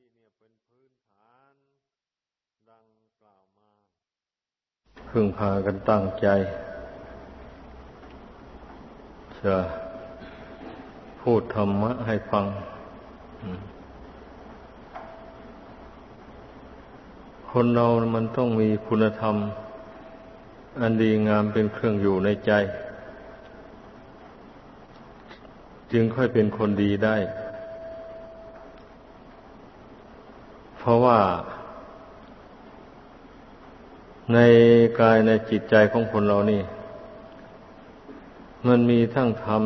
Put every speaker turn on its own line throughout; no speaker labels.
ธิเนี่ยเป็นพื้นฐาน ดังกล่าวมา
พึ่งพากันตั้งใจจะพูดธรรมะให้ฟัง คนเรามันต้องมีคุณธรรม อันดีงามเป็นเครื่องอยู่ในใจ จึงค่อยเป็นคนดีได้ เพราะว่า ในกายในจิตใจของคนเรานี่ มันมีทั้งธรรม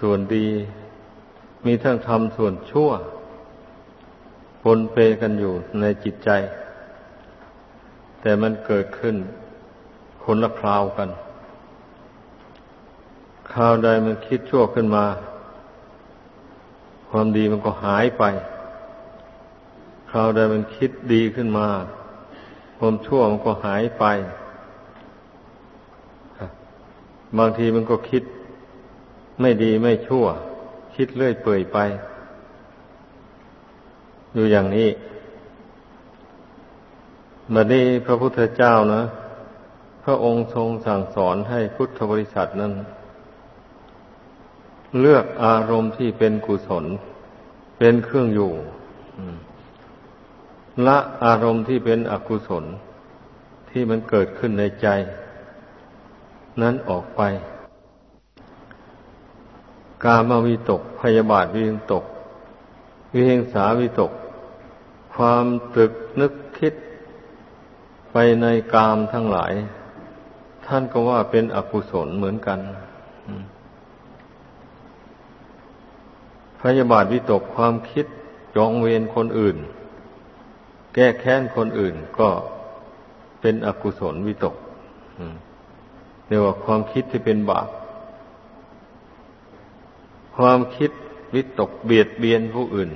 ส่วนดี มีทั้งธรรมส่วนชั่วปนเปกันอยู่ในจิตใจ แต่มันเกิดขึ้นคนละคราวกันคราวใดมันคิดชั่วขึ้นมา ความดีมันก็หายไป ราวใดมันคิดดีขึ้นมาความชั่วมันก็หายไป บางทีมันก็คิด ไม่ดีไม่ชั่ว คิดเลื่อยเปื่อยไป อยู่อย่างนี้บัดนี้พระพุทธเจ้านะ พระองค์ทรงสั่งสอนให้พุทธบริษัทนั้น เลือกอารมณ์ที่เป็นกุศล เป็นเครื่องอยู่ ละอารมณ์ที่เป็นอกุศล ที่มันเกิดขึ้นในใจ นั้นออกไป กามาวิตก พยาบาทวิงตก วิเฮงสาวิตก ความตรึกนึกคิด ไปในกามทั้งหลาย ท่านก็ว่าเป็นอกุศลเหมือนกันพยาบาทวิตกความคิดจองเวรคนอื่น แก้แค้นคนอื่นก็เป็นอกุศลวิตกเรียกว่าความคิดที่เป็นบาป ความคิดวิตกเบียดเบียนผู้อื่น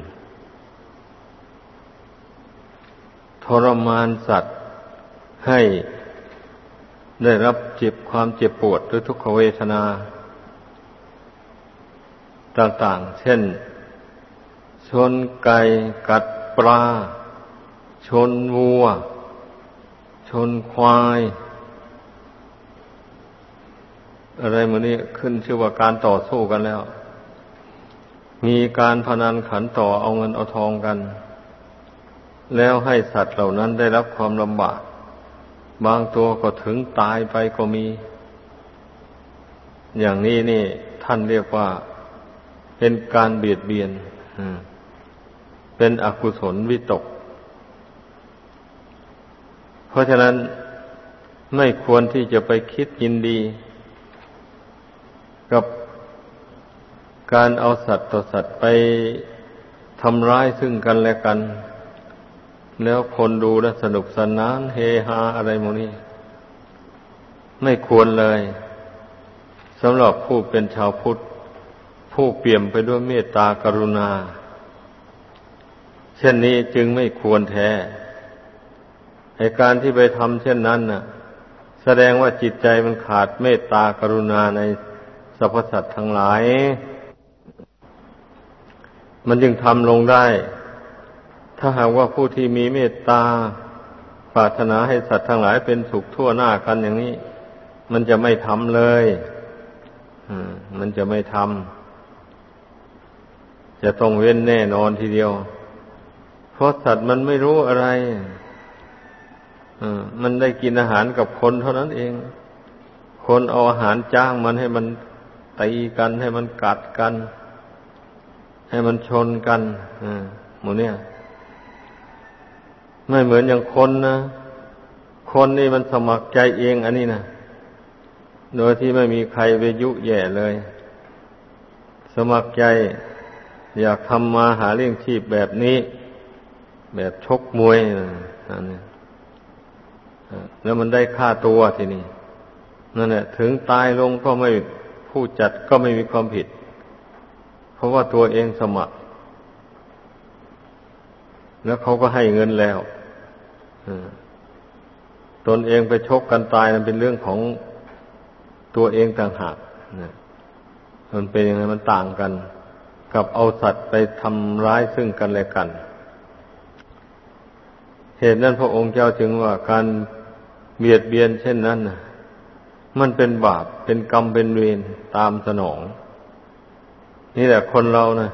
ทรมานสัตว์ให้ได้รับเจ็บความเจ็บปวดหรือทุกขเวทนา ต่างๆ เช่น ชนไก่กัดปลา ชนวัว ชนควาย อะไรมือนี้ขึ้นชื่อว่าการต่อสู้กันแล้ว มีการพนันขันต่อเอาเงินเอาทองกัน แล้วให้สัตว์เหล่านั้นได้รับความลำบาก บางตัวก็ถึงตายไปก็มี อย่างนี้นี่ท่านเรียกว่าเป็นการเบียดเบียน เป็นอกุศลวิตก เพราะฉะนั้นไม่ควรที่จะไปคิดยินดี กับการเอาสัตว์ต่อสัตว์ไปทำร้ายซึ่งกันและกัน แล้วคนดูแลสนุกสนานเฮฮาอะไรโมนี้ ไม่ควรเลยสำหรับผู้เป็นชาวพุทธ ผู้เปี่ยมไปด้วยเมตตากรุณา เช่นนี้จึงไม่ควรแท้ ในการที่ไปทำเช่นนั้นน่ะ แสดงว่าจิตใจมันขาดเมตตากรุณาในสรรพสัตว์ทั้งหลาย มันจึงทำลงได้ ถ้าหากว่าผู้ที่มีเมตตาปรารถนาให้สัตว์ทั้งหลายเป็นสุขทั่วหน้ากันอย่างนี้ มันจะไม่ทำเลยมันจะไม่ทำจะต้องเว้นแน่นอนทีเดียว เพราะสัตว์มันไม่รู้อะไร มันได้กินอาหารกับคนเท่านั้นเอง คนเอาอาหารจ้างมันให้มันตีกันให้มันกัดกัน ให้มันชนกันหมูเนี่ย ไม่เหมือนอย่างคนนะ คนนี่มันสมัครใจเองอันนี้นะโดยที่ไม่มีใครไปยุแย่เลย สมัครใจ อยากทำมาหาเลี้ยงชีพแบบนี้ แบบชกมวยอันนี้ แล้วมันได้ค่าตัวทีนี้นั่นแหละถึงตายลงก็ไม่ผู้จัดก็ไม่มีความผิด เพราะว่าตัวเองสมัคร แล้วเขาก็ให้เงินแล้วตนเองไปชกกันตายนั้นเป็นเรื่องของตัวเองต่างหากมันเป็นยังไงมันต่างกัน กับเอาสัตว์ไปทำร้ายซึ่งกันและกัน เหตุนั้นพระองค์เจ้าจึงว่าการ เบียดเบียนเช่นนั้นนะมันเป็นบาปเป็นกรรมเป็นเวรตามสนอง นี่แหละคนเรานะ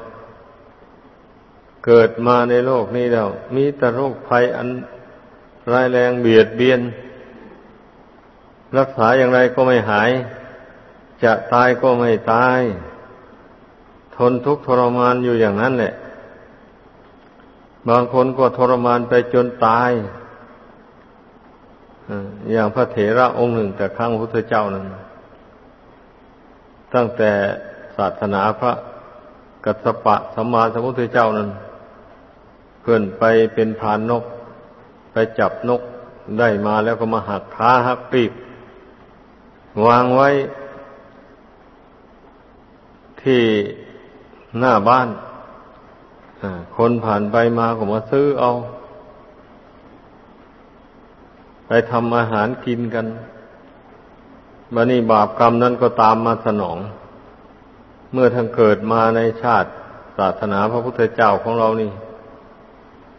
เกิดมาในโลกนี้แล้ว มีแต่โรคภัยอันร้ายแรงเบียดเบียน รักษาอย่างไรก็ไม่หาย จะตายก็ไม่ตาย ทนทุกข์ทรมานอยู่อย่างนั้นแหละ บางคนก็ทรมานไปจนตาย อย่างพระเถระองค์หนึ่งแต่ครั้งพระพุทธเจ้านั้น ตั้งแต่ศาสนาพระกัสสปะสัมมาสัมพุทธเจ้านั้น เพื่อนไปเป็นพานนก ไปจับนกได้มาแล้วก็มาหักขาหักปีก วางไว้ ที่หน้าบ้านคนผ่านไปมาก็มาซื้อเอา ไปทำอาหารกินกันบันี้บาปกรรมนั้นก็ตามมาสนอง เมื่อทั้งเกิดมาในชาติศาสนาพระพุทธเจ้าของเรานี่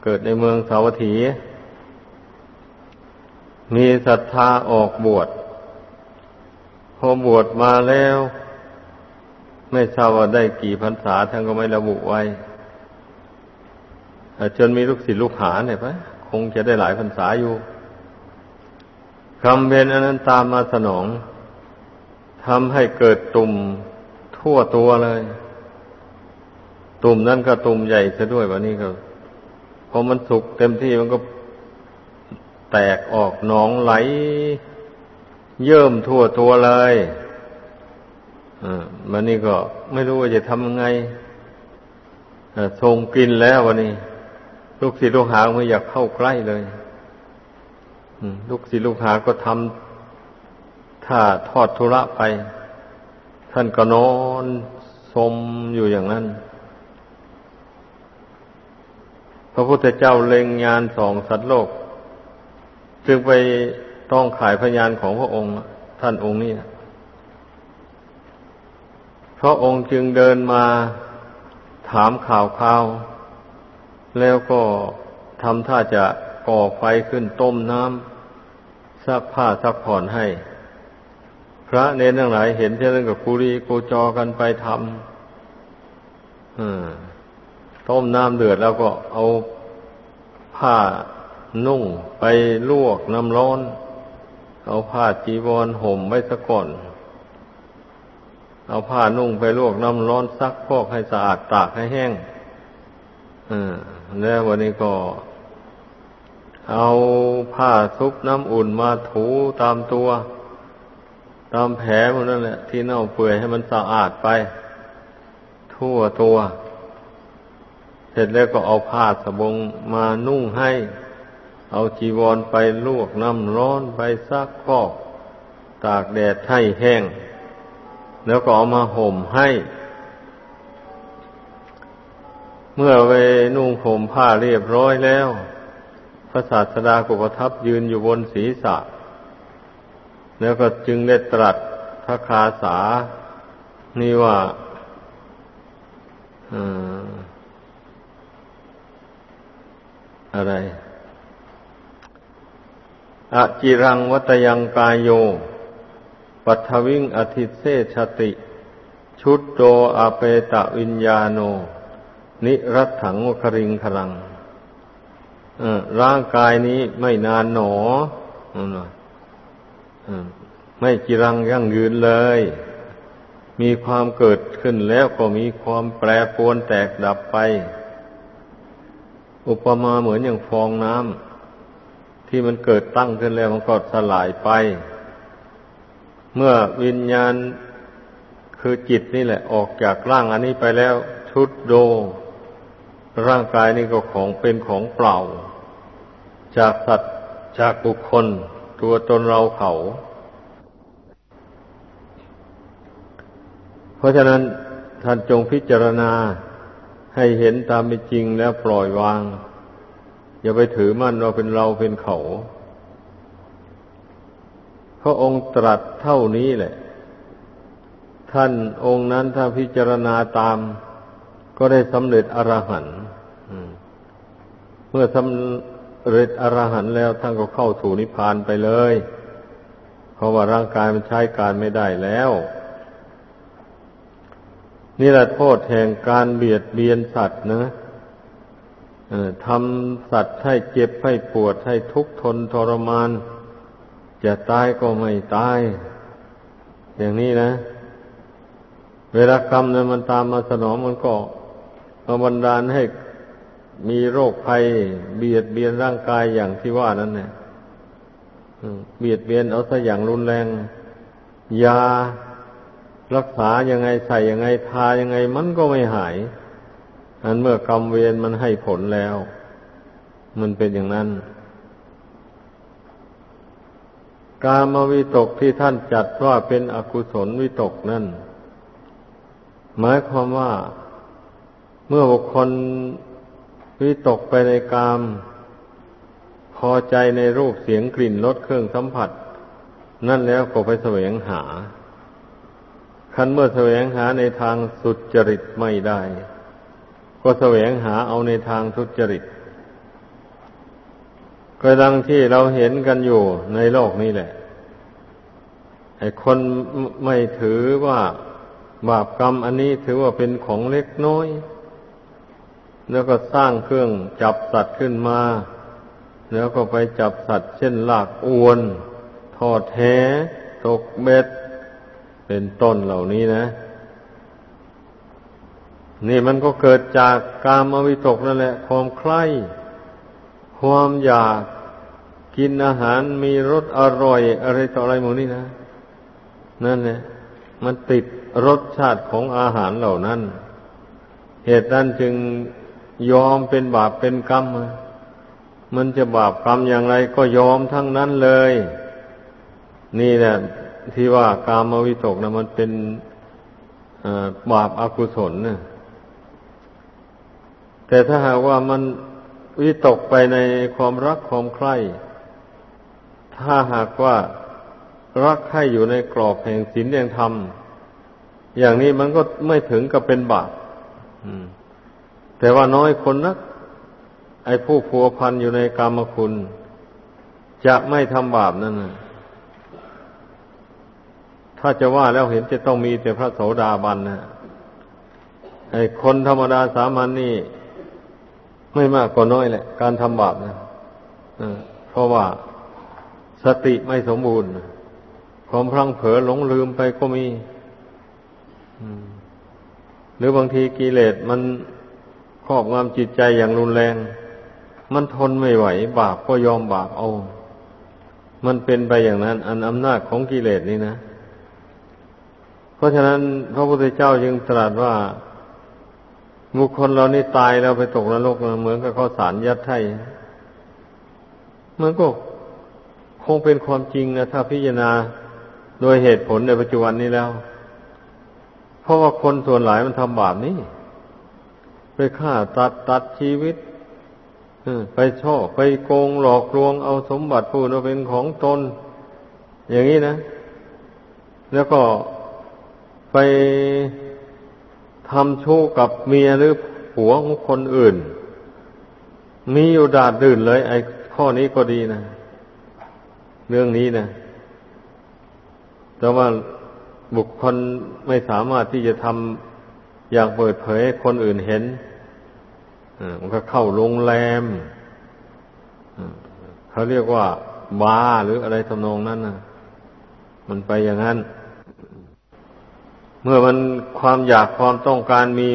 เกิดในเมืองสาวัตถี มีศรัทธาออกบวชพอบวชมาแล้ว ไม่ทราบว่าได้กี่พรรษาท่านก็ไม่ระบุไว้จนมีลูกศิษย์ลูกหาเนี่ยปะคงจะได้หลายพรรษาอยู่ คำเวนอันนั้นตามมาสนองทำให้เกิดตุ่มทั่วตัวเลย ตุ่มนั้นก็ตุ่มใหญ่ซะด้วยวันนี้ก็พอมันสุกเต็มที่มันก็แตกออกหนองไหล เยิ่มทั่วตัวเลยอ่าวันนี้ก็ไม่รู้ว่าจะทำยังไงทรงกินแล้ววันนี้ ลูกศิษย์ลูกหาไม่อยากเข้าใกล้เลย ลูกศิษย์ลูกหาก็ทำถ้าทอดทุระไป ท่านก็นอนสมอยู่อย่างนั้น พระพุทธเจ้าเล็งงานสองสัตว์โลก จึงไปต้องขายพยานของพระองค์ ท่านองค์นี้พระองค์จึงเดินมาถามข่าวข่าว แล้วก็ทำท่าจะ ก่อไฟขึ้นต้มน้ำซักผ้าซักผ่อนให้ พระเนรทั้งหลายเห็นเช่นนั้นกับกุรีกูจอกันไปทำต้มน้ำเดือดแล้วก็เอาผ้านุ่งไปลวกน้ำร้อน เอาผ้าจีวรห่มไว้ซะก่อน เอาผ้านุ่งไปลวกน้ำร้อนซักพอกให้สะอาดตากให้แห้งแล้ววันนี้ก็ เอาผ้าซุปน้ำอุ่นมาถูตามตัว ตามแผลมันนั่นแหละ ที่เน่าเปื่อยให้มันสะอาดไป ทั่วตัว เสร็จแล้วก็เอาผ้าสบงมานุ่งให้ เอาจีวรไปลวกน้ำร้อนไปซักพอก ตากแดดให้แห้ง แล้วก็เอามาห่มให้ เมื่อไปนุ่งห่มผ้าเรียบร้อยแล้ว พระศาสดาก็ประทับยืนอยู่บนศีรษะ แล้วก็จึงได้ตรัสพระคาสา นี่ว่าอะไรอจิรังวัตยังกายโย ปัทวิงอธิเศชติ ชุดโตอาเปตะวิญญาโน นิรัตถังวคริงคลัง ร่างกายนี้ไม่นานหนอไม่จีรังยั่งยืนเลย มีความเกิดขึ้นแล้วก็มีความแปรปรวนแตกดับไป อุปมาเหมือนอย่างฟองน้ำที่มันเกิดตั้งขึ้นแล้วมันก็สลายไป เมื่อวิญญาณคือจิตนี่แหละออกจากร่างอันนี้ไปแล้วชุดโด ร่างกายนี่ก็ของเป็นของเปล่า จากสัตว์จากบุคคล ตัวตนเราเขา เพราะฉะนั้นท่านจงพิจารณาให้เห็นตามเป็นจริงแล้วปล่อยวาง อย่าไปถือมั่นว่าเป็นเราเป็นเขา พระองค์ตรัสเท่านี้แหละ ท่านองค์นั้นถ้าพิจารณาตาม ก็ได้สำเร็จอรหันต์เมื่อสำ เร็จอรหันต์แล้วท่านก็เข้าสู่นิพพานไปเลย เพราะว่าร่างกายมันใช้การไม่ได้แล้ว นี่แหละโทษแห่งการเบียดเบียนสัตว์นะทำสัตว์ให้เจ็บให้ปวดให้ทุกข์ทนทรมาน จะตายก็ไม่ตาย อย่างนี้นะ เวลากรรมเนี่ยมันตามมาสนองมันก็มาบันดาลให้ มีโรคภัย เบียดเบียนร่างกายอย่างที่ว่านั้นเนี่ยเบียดเบียนเอาซะอย่างรุนแรง ยารักษายังไงใส่ยังไงทายังไงมันก็ไม่หายอันเมื่อกรรมเวรมันให้ผลแล้ว มันเป็นอย่างนั้น กามวิตกที่ท่านจัดว่าเป็นอกุศลวิตกนั่น หมายความว่าเมื่อบุคคล วิตกไปในกาม พอใจในรูปเสียงกลิ่นรสเครื่องสัมผัส นั่นแล้วก็ไปแสวงหา คันเมื่อแสวงหาในทางสุจริตไม่ได้ ก็แสวงหาเอาในทางทุจริตก็ดังที่เราเห็นกันอยู่ในโลกนี้แหละไอ้คนไม่ถือว่าบาปกรรมอันนี้ถือว่าเป็นของเล็กน้อย แล้วก็สร้างเครื่องจับสัตว์ขึ้นมา แล้วก็ไปจับสัตว์เช่นลากอวน ทอดแหตกเบ็ด เป็นต้นเหล่านี้นะ นี่มันก็เกิดจากกามวิตกนั่นแหละ ความใคร่ความอยากกินอาหารมีรสอร่อย อะไรต่ออะไรหมดนี่นะ นั่นแหละมันติดรสชาติของอาหารเหล่านั้น เหตุนั้นจึง ยอมเป็นบาปเป็นกรรม มันจะบาปกรรมอย่างไรก็ยอมทั้งนั้นเลย นี่แหละที่ว่ากามวิตกนะมันเป็นบาปอากุศลนะแต่ถ้าหากว่ามันวิตกไปในความรักความใคร่ ถ้าหากว่ารักใคร่อยู่ในกรอบแห่งศีลแห่งธรรม อย่างนี้มันก็ไม่ถึงกับเป็นบาปอืม แต่ว่าน้อยคนนัก ไอ้ผู้ผัวพันอยู่ในกรรมคุณ จะไม่ทำบาปนั่นนะถ้าจะว่าแล้วเห็นจะต้องมีแต่พระโสดาบันนะไอ้คนธรรมดาสามัญนนี่ ไม่มากก็น้อยแหละ การทำบาปนะเพราะว่าสติไม่สมบูรณ์ความพลังเผลอหลงลืมไปก็มีหรือบางทีกิเลสมัน ครอบงำจิตใจอย่างรุนแรง มันทนไม่ไหว บาปก็ยอมบาปเอา มันเป็นไปอย่างนั้น อันอำนาจของกิเลสนี่นะ เพราะฉะนั้นพระพุทธเจ้าจึงตรัสว่าบุคคลเรานี่ตายแล้วไปตกนรกเหมือนกับข้าวสารยัดไถ่มันก็คงเป็นความจริงนะถ้าพิจารณาโดยเหตุผลในปัจจุบันนี้แล้ว เพราะว่าคนส่วนหลายมันทำบาปนี่ ไปฆ่าตัดตัดชีวิตไปช่อไปโกงหลอกลวงเอาสมบัติผู้นั้นเป็นของตน อย่างนี้นะ แล้วก็ไปทำชู้กับเมียหรือผัวของคนอื่น มีอยู่ดาดดื่นเลย ไอ้ข้อนี้ก็ดีนะ เรื่องนี้นะ แต่ว่าบุคคลไม่สามารถที่จะทำ อยางเปิดเผยคนอื่นเห็นมันก็เข้าโรงแรมเขาเรียกว่าบาร์หรืออะไรทำนองนั้นนะมันไปอย่างนั้น เมื่อมันความอยากความต้องการมี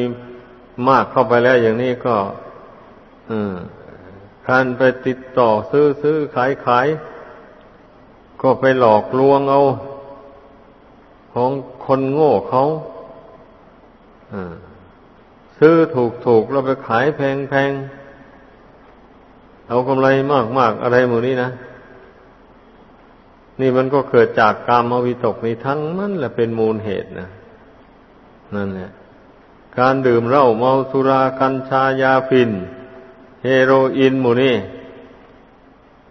มากเข้าไปแล้วอย่างนี้ก็การไปติดต่อซื้อซื้อขายขายก็ไปหลอกลวงเอา ของคนโง่เขา ซื้อถูกถูกเราไปขายแพงแพงเอากำไรมากมากอะไรหมดนี้นะ นี่มันก็เกิดจากกามวิตกในทั้งนั้นแหละเป็นมูลเหตุนะนั่นแหละการดื่มเหล้าเมาสุรากัญชายาฟิน เฮโรอีนหมูนี่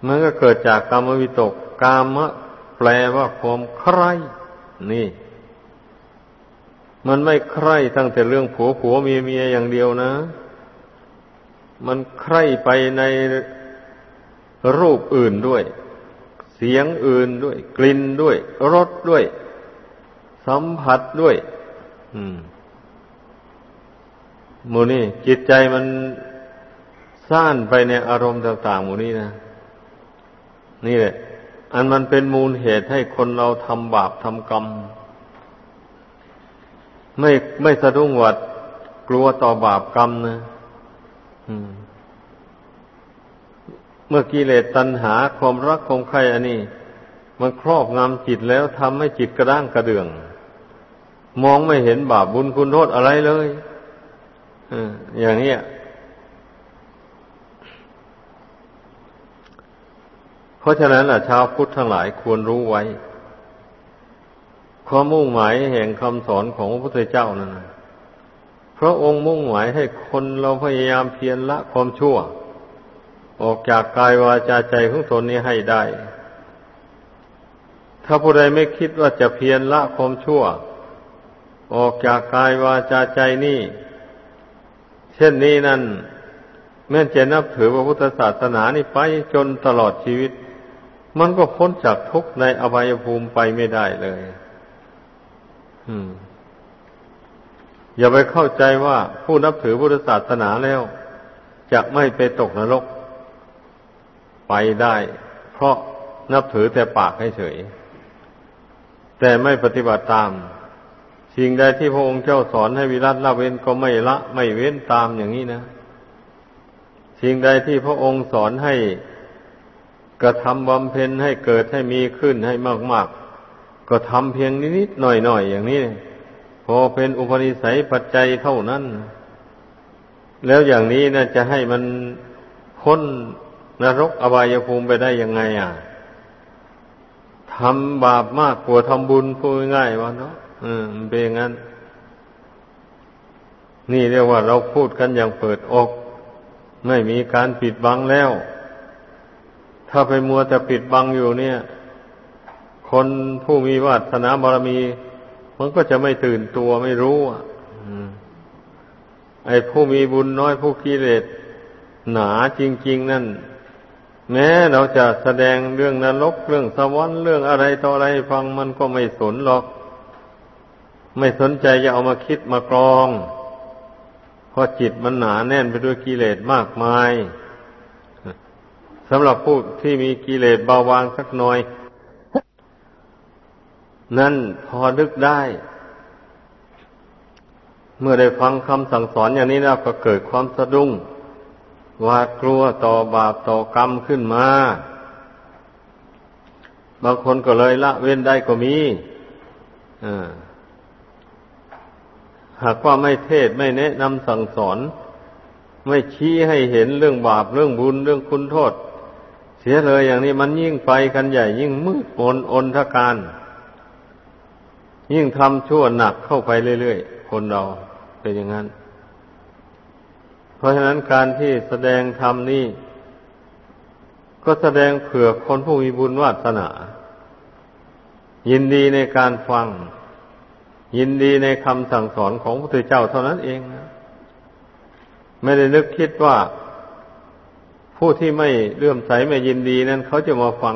มันก็เกิดจากกามวิตกกามะแปลว่าความใคร่นี่ มันไม่ใคร่ตั้งแต่เรื่องผัวผัวเมียเมียอย่างเดียวนะ มันใคร่ไปในรูปอื่นด้วย เสียงอื่นด้วย กลิ่นด้วยรสด้วย สัมผัสด้วย อืมมูนี่จิตใจมันซ่านไปในอารมณ์ต่างๆหมูนี้นะ นี่แหละ อันมันเป็นมูลเหตุให้คนเราทำบาปทำกรรม ไม่ไม่สะดุ้งหวัดกลัวต่อบาปกรรมนะเมื่อกิเลสตัณหาความรักความใครอันนี้ มันครอบงำจิตแล้วทำให้จิตกระด้างกระเดื่อง มองไม่เห็นบาปบุญคุณโทษอะไรเลยอย่างนี้เพราะฉะนั้นล่ะชาวพุทธทั้งหลายควรรู้ไว้ ความมุ่งหมายแห่งคำสอนของพระพุทธเจ้านั้นพระองค์มุ่งหมายให้คนเราพยายามเพียรละความชั่ว ออกจากกายวาจาใจของตนนี้ให้ได้ ถ้าผู้ใดไม่คิดว่าจะเพียรละความชั่ว ออกจากกายวาจาใจนี่ เช่นนี้นั่น แม้จะนับถือพระพุทธศาสนานี่ไปจนตลอดชีวิต มันก็พ้นจากทุกข์ในอบายภูมิไปไม่ได้เลย อย่าไปเข้าใจว่าผู้นับถือพุทธศาสนาแล้วจะไม่ไปตกนรก ไปได้ เพราะนับถือแต่ปากให้เฉย แต่ไม่ปฏิบัติตาม สิ่งใดที่พระองค์เจ้าสอนให้วิรัตละเว้นก็ไม่ละไม่เว้นตามอย่างนี้นะ สิ่งใดที่พระองค์สอนให้กระทำบำเพ็ญให้เกิดให้มีขึ้นให้มากๆ ก็ทำเพียงนิดๆหน่อยๆอย่างนี้ พอเป็นอุปนิสัยปัจจัยเท่านั้น แล้วอย่างนี้นะจะให้มันพ้นนรกอบายภูมิไปได้ยังไง อะทำบาปมากกว่าทำบุญพูดง่ายว่าเนาะอืมเป็นอย่างนั้น นี่เรียกว่าเราพูดกันอย่างเปิดอก ไม่มีการปิดบังแล้ว ถ้าไปมัวแต่ปิดบังอยู่เนี่ย คนผู้มีวาสนาบารมี มันก็จะไม่ตื่นตัวไม่รู้อะไอ้ผู้มีบุญน้อยผู้กิเลสหนาจริง ๆ นั่น แม้เราจะแสดงเรื่องนรกเรื่องสวรรค์เรื่องอะไรต่ออะไรฟังมันก็ไม่สนหรอก ไม่สนใจจะเอามาคิดมากรองเพราะจิตมันหนาแน่นไปด้วยกิเลสมากมายสำหรับผู้ที่มีกิเลสเบาบางสักหน่อย นั่นพอนึกได้ เมื่อได้ฟังคำสั่งสอนอย่างนี้แล้วก็เกิดความสะดุ้งหวาดกลัวต่อบาปต่อกรรมขึ้นมา บางคนก็เลยละเว้นได้ก็มีหากว่าไม่เทศไม่แนะนำสั่งสอน ไม่ชี้ให้เห็นเรื่องบาปเรื่องบุญเรื่องคุณโทษ เสียเลยอย่างนี้มันยิ่งไปกันใหญ่ยิ่งมืดมนอนทการ ยิ่งทำชั่วหนักเข้าไปเรื่อยๆ คนเราเป็นอย่างนั้น เพราะฉะนั้นการที่แสดงธรรมนี่ ก็แสดงเผื่อคนผู้มีบุญวาสนา ยินดีในการฟัง ยินดีในคำสั่งสอนของพระพุทธเจ้าเท่านั้นเองนะไม่ได้นึกคิดว่าผู้ที่ไม่เลื่อมใสไม่ยินดีนั้น เขาจะมาฟัง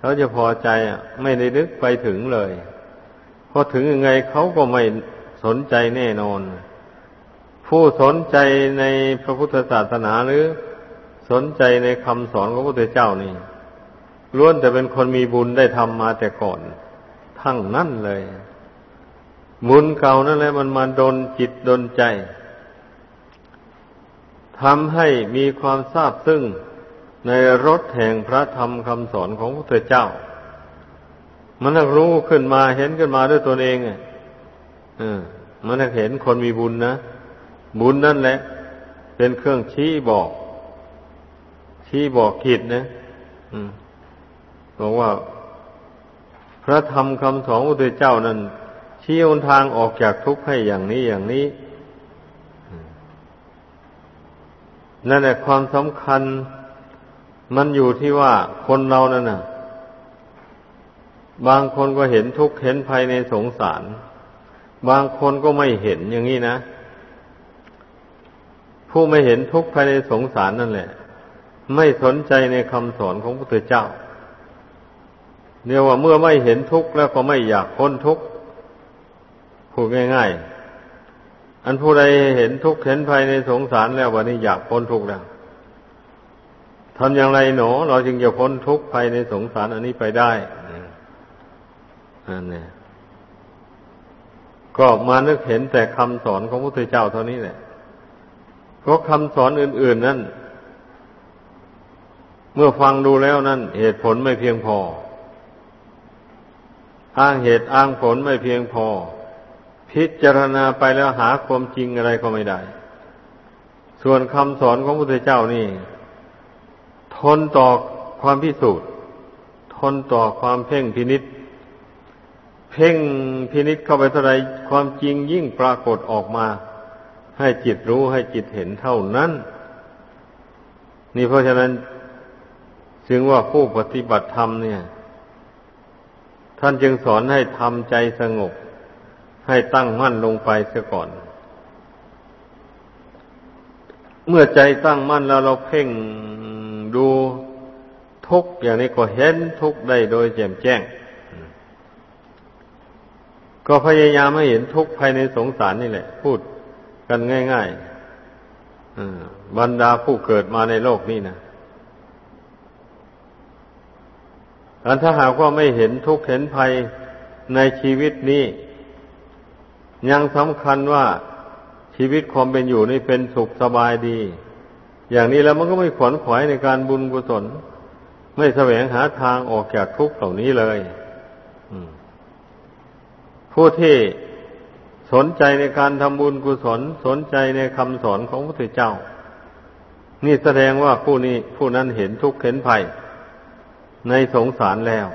เขาจะพอใจอะ ไม่ได้นึกไปถึงเลย อถึงยังไงเขาก็ไม่สนใจแน่นอน ผู้สนใจในพระพุทธศาสนาหรือสนใจในคำสอนของพระพุทธเจ้านี่ล้วนแต่เป็นคนมีบุญได้ทำมาแต่ก่อน ทั้งนั้นเลย บุญเก่านั่นแหละมันมาดนจิตดนใจทำให้มีความทราบซึ่งในรถแห่งพระธรรมคำสอนของพระพุทธเจ้า มันรู้ขึ้นมาเห็นขึ้นมาด้วยตนเองอะมันเห็นคนมีบุญนะบุญนั่นแหละ เป็นเครื่องชี้บอก ชี้บอกขีดนะบอกว่า พระธรรมคำสอนพระพุทธเจ้านั้นชี้หนทางออกจากทุกข์ให้อย่างนี้อย่างนี้ นั่นแหละความสำคัญ มันอยู่ที่ว่าคนเรานั่นน่ะ บางคนก็เห็นทุกข์เห็นภัยในสงสาร บางคนก็ไม่เห็นอย่างนี้นะ ผู้ไม่เห็นทุกข์ภายในสงสารนั่นแหละ ไม่สนใจในคำสอนของพระพุทธเจ้าเนี่ยว่าเมื่อไม่เห็นทุกข์แล้วก็ไม่อยากพ้นทุกข์พูดง่ายๆ อันผู้ใดเห็นทุกข์เห็นภัยในสงสารแล้ววันนี้อยากพ้นทุกข์แล้วทำอย่างไรหนอ เราจึงจะพ้นทุกข์ภัยในสงสารอันนี้ไปได้ อันนี้ก็มานึกเห็นแต่คำสอนของพระพุทธเจ้าเท่านี้แหละเพราะคำสอนอื่น ๆ นั้นเมื่อฟังดูแล้วนั้นเหตุผลไม่เพียงพอ อ้างเหตุอ้างผลไม่เพียงพอ พิจารณาไปแล้วหาความจริงอะไรก็ไม่ได้ ส่วนคำสอนของพระพุทธเจ้านี่ ทนต่อความพิสูจน์ ทนต่อความเพ่งพินิษเพ่งพินิษเข้าไปเท่าไรความจริงยิ่งปรากฏออกมา ให้จิตรู้ให้จิตเห็นเท่านั้น นี่เพราะฉะนั้น จึงว่าผู้ปฏิบัติธรรมเนี่ย ท่านจึงสอนให้ทำใจสงบ ให้ตั้งมั่นลงไปเสียก่อน เมื่อใจตั้งมั่นแล้วเราเพ่งดูทุกอย่างนี้ก็เห็นทุกได้โดยแจ่มแจ้ง ก็พยายามให้เห็นทุกข์ภายในสงสารนี่แหละ พูดกันง่ายๆบรรดาผู้เกิดมาในโลกนี้นะอันถ้าหากว่าไม่เห็นทุกข์เห็นภัยในชีวิตนี้ ยังสำคัญว่าชีวิตความเป็นอยู่นี่เป็นสุขสบายดี อย่างนี้แล้วมันก็ไม่ขวนขวายในการบุญกุศล ไม่แสวงหาทางออกจากทุกข์เหล่านี้เลย อืม ผู้ที่สนใจในการทำบุญกุศลสนใจในคำสอนของพระพุทธเจ้า นี่แสดงว่าผู้นี้ผู้นั้นเห็นทุกข์เห็นภัย ในสงสารแล้ว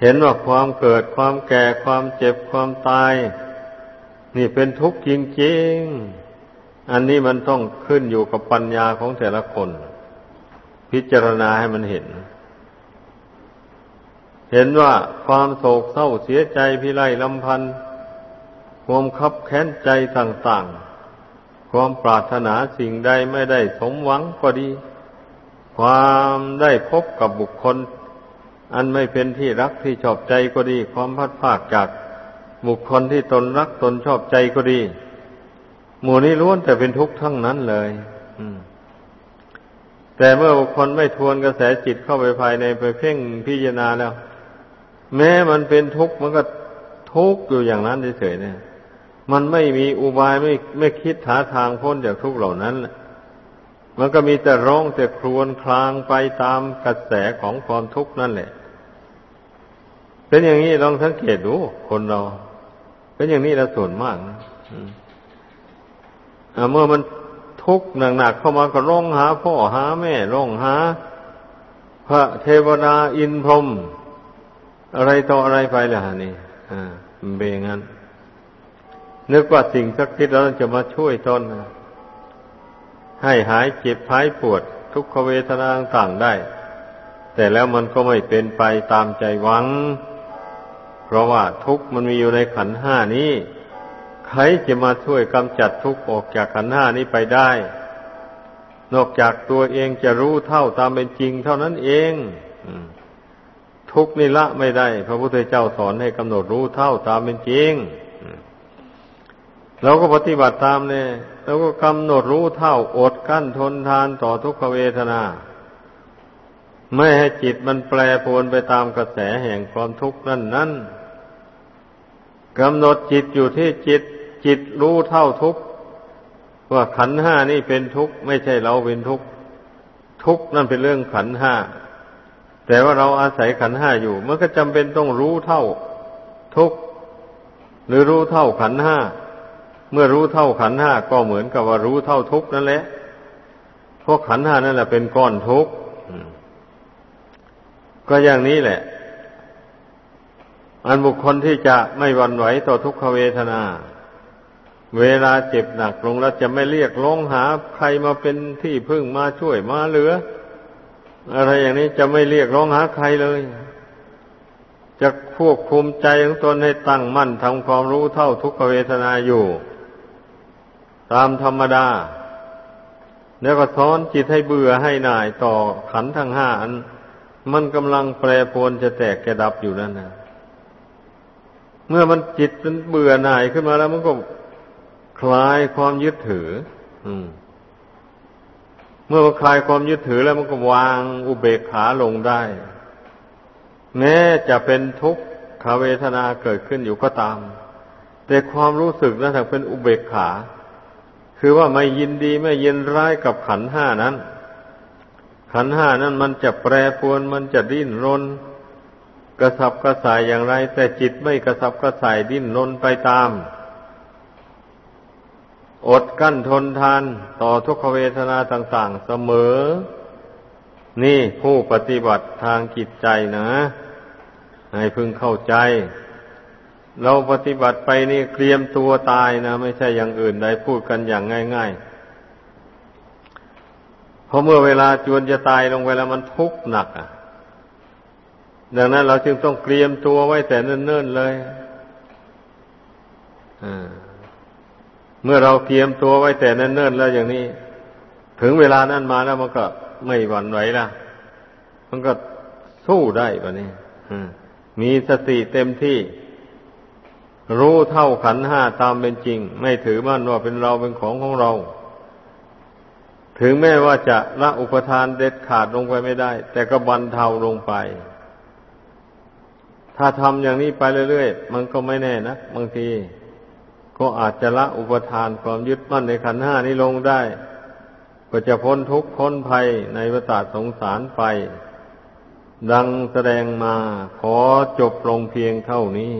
เห็นว่าความเกิดความแก่ความเจ็บความตาย นี่เป็นทุกข์จริงๆ อันนี้มันต้องขึ้นอยู่กับปัญญาของแต่ละคน พิจารณาให้มันเห็น เห็นว่าความโศกเศร้าเสียใจพิไรลำพันธ์ความคับแค้นใจต่างๆ ความปรารถนาสิ่งใดไม่ได้สมหวังก็ดี ความได้พบกับบุคคล อันไม่เป็นที่รักที่ชอบใจก็ดี ความพัดภาคจากบุคคลที่ตนรักตนชอบใจก็ดี หมู่นี้ล้วนแต่เป็นทุกข์ทั้งนั้นเลยแต่เมื่อบุคคลไม่ทวนกระแสจิตเข้าไปภายในไปเพ่งพิจารณาแล้ว แม้มันเป็นทุกข์มันก็ทุกข์อยู่อย่างนั้นเฉยๆเนี่ย มันไม่มีอุบายไม่ไม่คิดหาทางพ้นจากทุกข์เหล่านั้นมันก็มีแต่ร้องแต่ครวญคลางไปตามกระแสของความทุกข์นั่นแหละ เป็นอย่างนี้ลองสังเกตดูคนเรา เป็นอย่างนี้แล้วส่วนมากนะเมื่อมันทุกข์หนักๆเข้ามาก็ร้องหาพ่อหาแม่ร้องหา พระเทวดาอินพรหม อะไรต่ออะไรไปล่ะนี่อ่าเบงั้น นึกว่าสิ่งสักทิศแล้วจะมาช่วยตนให้หายเจ็บหายปวด ทุกขเวทนาต่างได้ แต่แล้วมันก็ไม่เป็นไปตามใจหวัง เพราะว่าทุกมันมีอยู่ในขันห้านี้ ใครจะมาช่วยกำจัดทุกออกจากขันห้านี้ไปได้ นอกจากตัวเองจะรู้เท่าตามเป็นจริงเท่านั้นเอง อืม ทุกนี่ละไม่ได้ พระพุทธเจ้าสอนให้กำหนดรู้เท่าตามเป็นจริงเราก็ปฏิบัติตามเนี่ยเราก็กำหนดรู้เท่าอดกั้นทนทานต่อทุกขเวทนา ไม่ให้จิตมันแปรปรวนไปตามกระแสแห่งความทุกข์นั่นนั่นกำหนดจิตอยู่ที่จิต จิตรู้เท่าทุกข์ว่าขันห้านี่เป็นทุกข์ไม่ใช่เราเป็นทุกข์ทุกข์นั่นเป็นเรื่องขันห้า แต่ว่าเราอาศัยขันห้าอยู่มันก็จำเป็นต้องรู้เท่าทุกหรือรู้เท่าขันห้าเมื่อรู้เท่าขันห้าก็เหมือนกับว่ารู้เท่าทุกนั่นแหละเพราะขันห้านั่นแหละเป็นก้อนทุกก็อย่างนี้แหละ อันบุคคลที่จะไม่วันไหวต่อทุกขเวทนา เวลาเจ็บหนักลงแล้วจะไม่เรียกร้องหาใครมาเป็นที่พึ่งมาช่วยมาเหลือ อะไรอย่างนี้จะไม่เรียกร้องหาใครเลย จะควบคุมใจของตนให้ตั้งมั่นทำความรู้เท่าทุกขเวทนาอยู่ ตามธรรมดา แล้วก็สอนจิตให้เบื่อให้หน่ายต่อขันทั้งห้าอัน มันกำลังแปรปรวนจะแตกจะดับอยู่นั่นนะเมื่อมันจิตมันเบื่อหน่ายขึ้นมาแล้วมันก็คลายความยึดถือ อืม เมื่อมันคลายความยึดถือแล้วมันก็วางอุเบกขาลงได้ แม้จะเป็นทุกขเวทนาเกิดขึ้นอยู่ก็ตาม แต่ความรู้สึกนั้นถ้าเป็นอุเบกขา คือว่าไม่ยินดีไม่ยินร้ายกับขันห้านั้น ขันห้านั้นมันจะแปรปรวนมันจะดิ้นรน กระสับกระส่ายอย่างไร แต่จิตไม่กระสับกระส่ายดิ้นรนไปตาม อดกั้นทนทานต่อทุกขเวทนาต่าง ๆ เสมอ นี่ผู้ปฏิบัติทางจิตใจนะ ให้พึงเข้าใจ เราปฏิบัติไปนี่เตรียมตัวตายนะ ไม่ใช่อย่างอื่นใดพูดกันอย่างง่าย ๆ เพราะเมื่อเวลาจวนจะตายลงไปแล้วมันทุกข์หนักอะดังนั้นเราจึงต้องเตรียมตัวไว้แต่เนิ่นๆเลย อ่า เมื่อเราเตรียมตัวไว้แต่เนิ่นๆแล้วอย่างนี้ ถึงเวลานั้นมาแล้วมันก็ไม่หวั่นไหวละมันก็สู้ได้ปะนี่มีสติเต็มที่ รู้เท่าขันห้าตามเป็นจริง ไม่ถือมั่นว่าเป็นเราเป็นของของเรา ถึงแม้ว่าจะละอุปทานเด็ดขาดลงไปไม่ได้ แต่ก็บรรเทาลงไป ถ้าทำอย่างนี้ไปเรื่อยๆ มันก็ไม่แน่นะบางที ก็อาจจะละอุปทานความยึดมั่นในขันห้านี้ลงได้ ก็จะพ้นทุกข์พ้นภัยในวัฏสงสารไป ดังแสดงมาขอจบลงเพียงเท่านี้